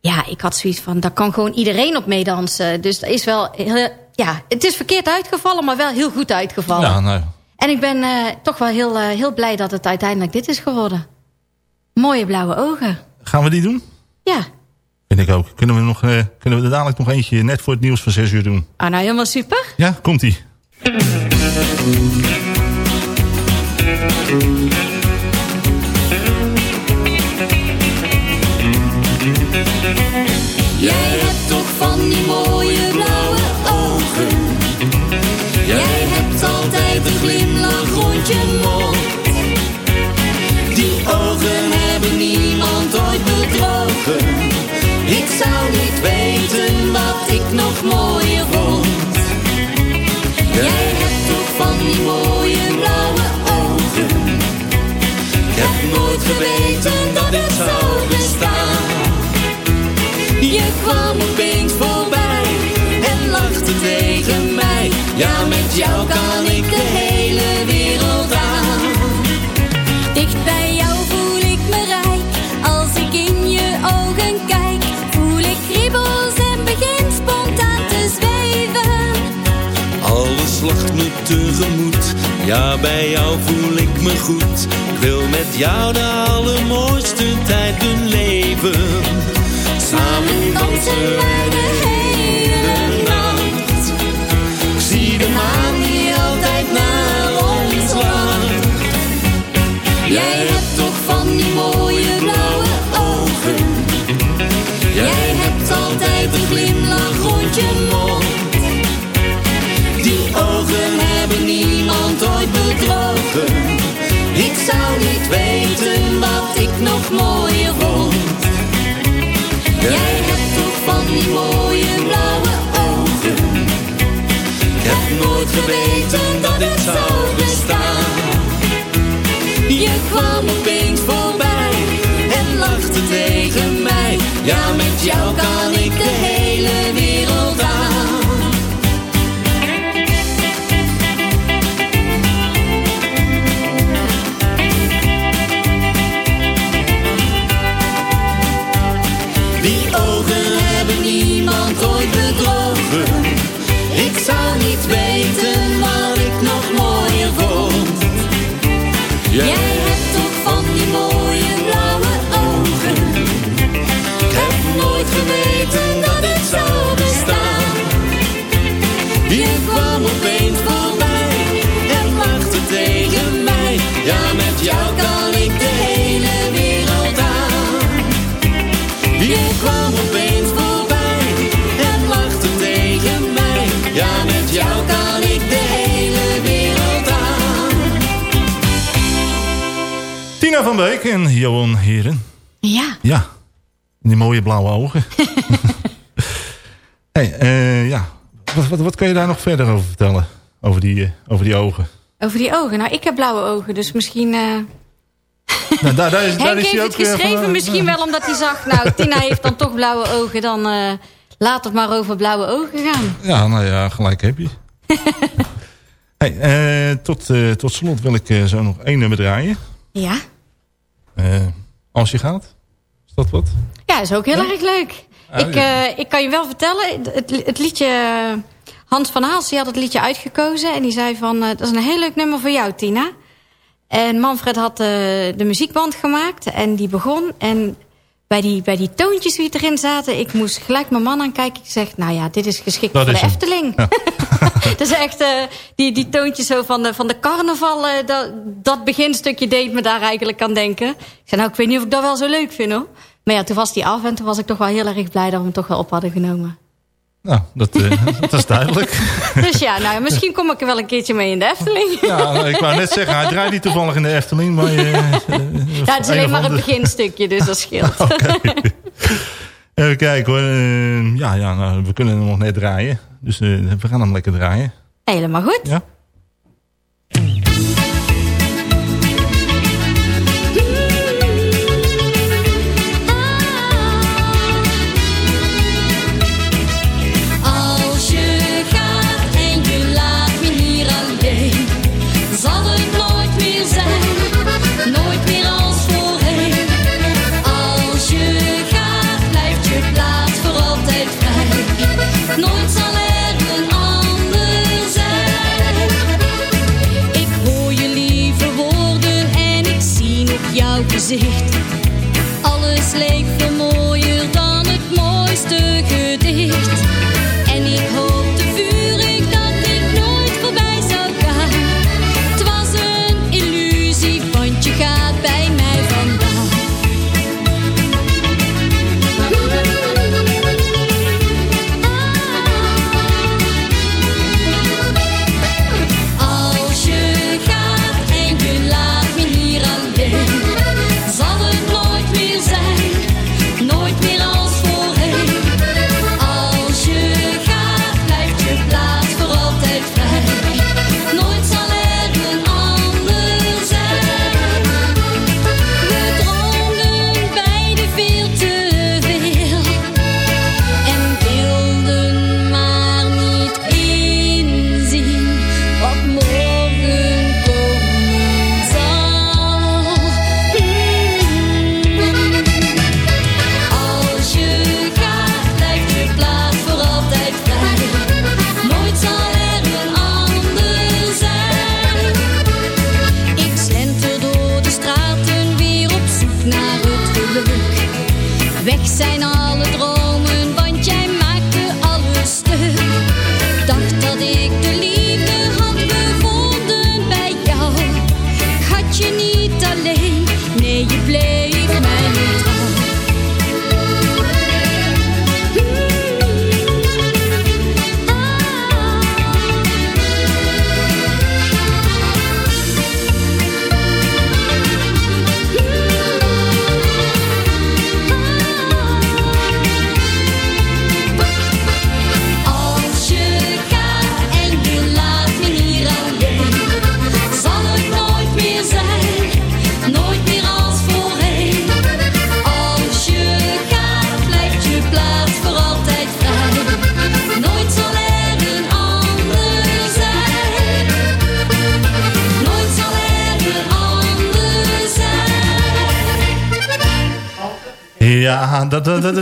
ja, ik had zoiets van, daar kan gewoon iedereen op meedansen. Dus dat is wel, heel, ja, het is verkeerd uitgevallen, maar wel heel goed uitgevallen. Ja, nou, En ik ben eh, toch wel heel, eh, heel blij dat het uiteindelijk dit is geworden. Mooie blauwe ogen. gaan we die doen? Ja. Vind ik ook. Kunnen we, nog, eh, kunnen we er dadelijk nog eentje net voor het nieuws van 6 uur doen? Ah, nou helemaal super. Ja, komt-ie. Jij hebt toch van die mooie ja bij jou voel ik me goed. Ik wil met jou de allermooiste tijd leven. Samen dansen wij de hele nacht. Ik zie de maan die altijd naar ons lacht. Jij hebt toch van die mooie blauwe ogen. Jij hebt altijd een glimlach rond je mond. Ogen hebben niemand ooit bedrogen. Ik zou niet weten wat ik nog mooier vond. Jij hebt toch van die mooie blauwe ogen. Ik heb nooit geweten dat dit zou bestaan. Je kwam opeens voorbij en lachte tegen mij. Ja, met jou kan ik de hele wereld aan. Zou niet weten van en Johan Heren. Ja. Ja, die mooie blauwe ogen. hey, eh, ja. Wat, wat, wat kan je daar nog verder over vertellen? Over die, eh, over die ogen. Over die ogen. Nou, ik heb blauwe ogen, dus misschien... eh Nou, daar, daar is, daar Henk is heeft het geschreven van, misschien wel omdat hij zag... Nou, Tina heeft dan toch blauwe ogen, dan laat het maar over blauwe ogen gaan. Ja, nou ja, gelijk heb je. hey, tot, tot slot wil ik zo nog één nummer draaien. Ja? Eh, als je gaat. Is dat wat? Ja, is ook heel erg leuk. Ah, ik, ja. eh, ik kan je wel vertellen, het, het liedje... Hans van Haals die had het liedje uitgekozen en die zei van... eh, dat is een heel leuk nummer voor jou, Tina. En Manfred had eh, de muziekband gemaakt en die begon. En bij die, bij die toontjes die erin zaten... ik moest gelijk mijn man aankijken. Ik zeg, nou ja, dit is geschikt Dat voor is de hem. Efteling. is echt, eh, die, die toontjes zo van de, van de carnaval... eh, dat, dat beginstukje deed me daar eigenlijk aan denken. Ik zei, nou, ik weet niet of ik dat wel zo leuk vind, hoor. Maar ja, toen was die af en toen was ik toch wel heel erg blij... dat we hem toch wel op hadden genomen. Nou, dat, eh, dat is duidelijk. Dus ja, nou, misschien kom ik er wel een keertje mee in de Efteling. Ja, nou, ik wou net zeggen, hij draait niet toevallig in de Efteling. Maar, Ja, het is een alleen maar een ander- beginstukje, dus dat scheelt. Even kijken hoor. Ja, ja nou, we kunnen hem nog net draaien. Dus eh, we gaan hem lekker draaien. Helemaal goed. Ja.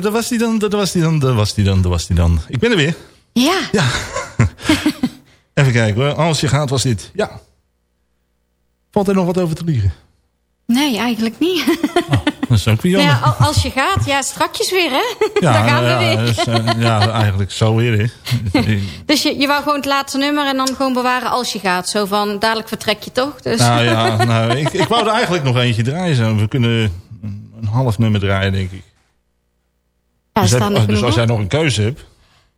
Dat was die dan, dat was die dan, dat was die dan, dat was die dan. Ik ben er weer. Ja. Ja. Even kijken hoor. Als je gaat was dit. Ja. Valt er nog wat over te liegen? Nee, eigenlijk niet. Dat is ook weer Nou jammer. ja, al- als je gaat, ja, strakjes weer, hè? Ja, Daar gaan we ja, weer. dus, eh, ja, eigenlijk zo weer. Hè. Dus je, je wou gewoon het laatste nummer en dan gewoon bewaren als je gaat. Zo van, dadelijk vertrek je toch? Dus. Nou ja, nou, ik, ik wou er eigenlijk nog eentje draaien. Zo. We kunnen een half nummer draaien, denk ik. Ja, dus, staan heb- er dus als jij nog een keuze hebt.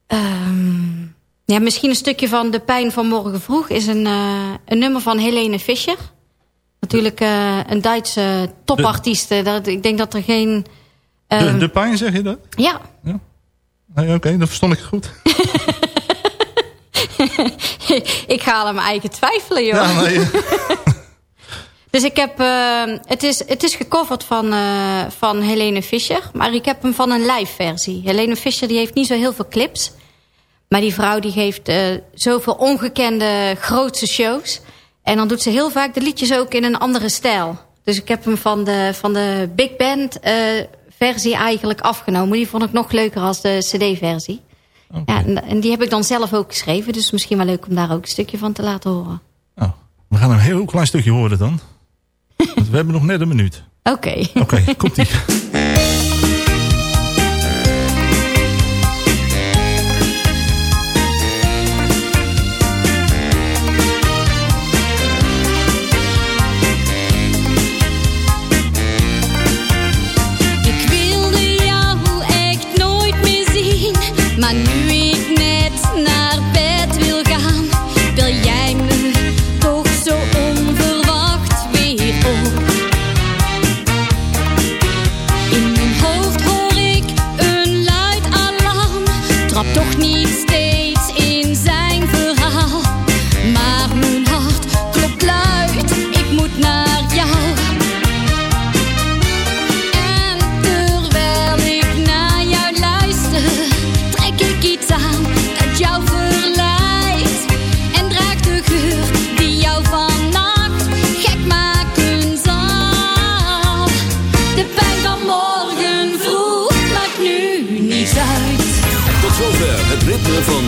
Ehm, ja, misschien een stukje van De Pijn van Morgen Vroeg... is een, eh, een nummer van Helene Fischer. Natuurlijk eh, een Duitse topartiest. Dat, ik denk dat er geen... De, ehm, de pijn, zeg je dat? Ja, Nee, Oké, dan verstond ik het goed. ik ga aan mijn eigen twijfelen, joh. Ja, nee, Dus ik heb, eh, het, is, het is gecoverd van, eh, van Helene Fischer. Maar ik heb hem van een live versie. Helene Fischer die heeft niet zo heel veel clips. Maar die vrouw die geeft eh, zoveel ongekende grootse shows. En dan doet ze heel vaak de liedjes ook in een andere stijl. Dus ik heb hem van de, van de big band versie eigenlijk afgenomen. Die vond ik nog leuker als de cd-versie. Ja, en, en die heb ik dan zelf ook geschreven. Dus misschien wel leuk om daar ook een stukje van te laten horen. we gaan een heel klein stukje horen dan. We hebben nog net een minuut. Oké. Oké, komt-ie.